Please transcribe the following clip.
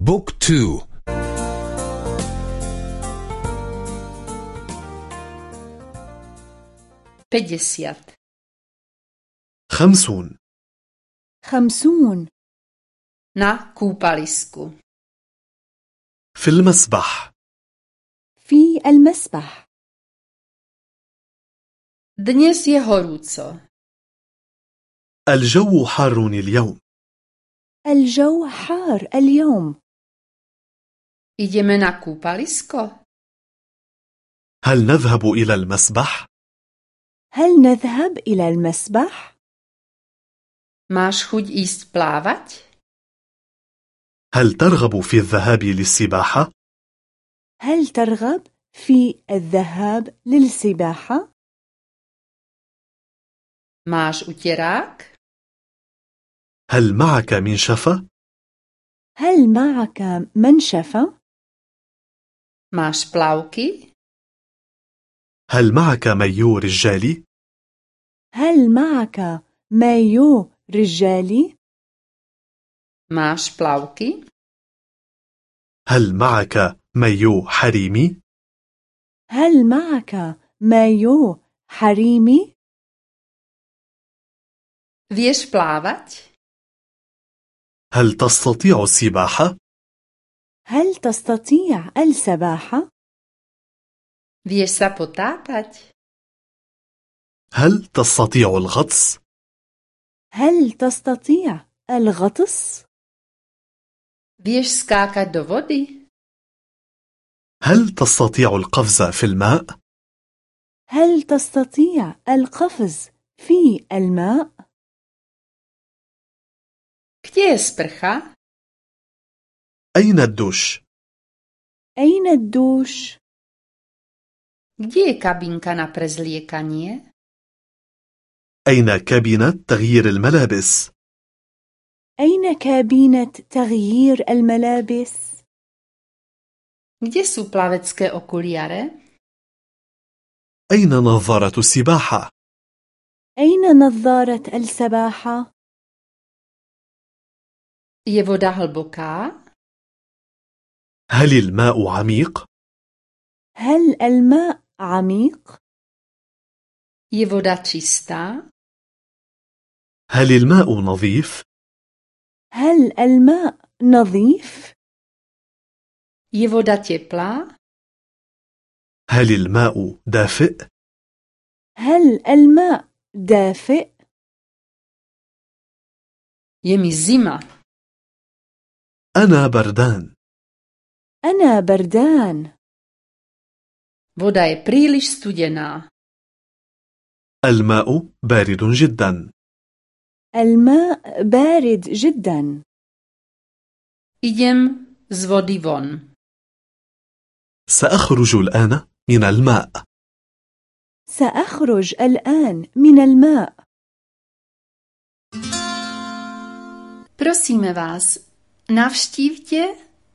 بوك تو. بديسيات خمسون. خمسون. Na kúpalisku. في المسبح. في المسبح. Je horúco. الجو حار اليوم. الجو حار اليوم. Ideme na kúpalisko? هل نذهب إلى المسبح؟ هل نذهب إلى المسبح؟ Máš chuť ísť plávať? هل ترغب في الذهاب للسباحة؟ هل ترغب في الذهاب للسباحة؟ Máš uterák? هل معك منشفة؟ هل معك منشفة؟ Máš plavky? هل معك مايو رجالي؟ هل معك مايو رجالي؟ Máš plavky? هل معك مايو حريمي؟ هل معك مايو حريمي؟ Vieš plávať? هل تستطيع السباحة؟ هل تستطيع السباحة؟ Vieš sa potápať? هل تستطيع الغطس؟ هل تستطيع الغطس؟ Vieš skákať do vody? هل تستطيع القفز في الماء؟ هل تستطيع القفز في الماء؟ Kde je sprcha? أين الدوش؟ أين الدوش؟ Kde je kabinka na prezliekanie? أين كابينة تغيير الملابس؟ أين كابينة تغيير الملابس؟ Kde sú plavecké okuliare? أين نظارة السباحة؟ أين نظارة السباحة؟ Je voda hlboká? هل الماء عميق؟ هل الماء عميق؟ Je voda čistá? هل الماء نظيف؟ هل الماء نظيف؟ Je voda teplá? هل الماء دافئ؟ هل الماء دافئ؟ Je mi zima. أنا بردان أنا بردان. Voda je príliš studená. الماء بارد جدا. الماء بارد جدا. Idem z vody von. سأخرج الآن من الماء. سأخرج الآن من الماء. Prosíme vás, navštívte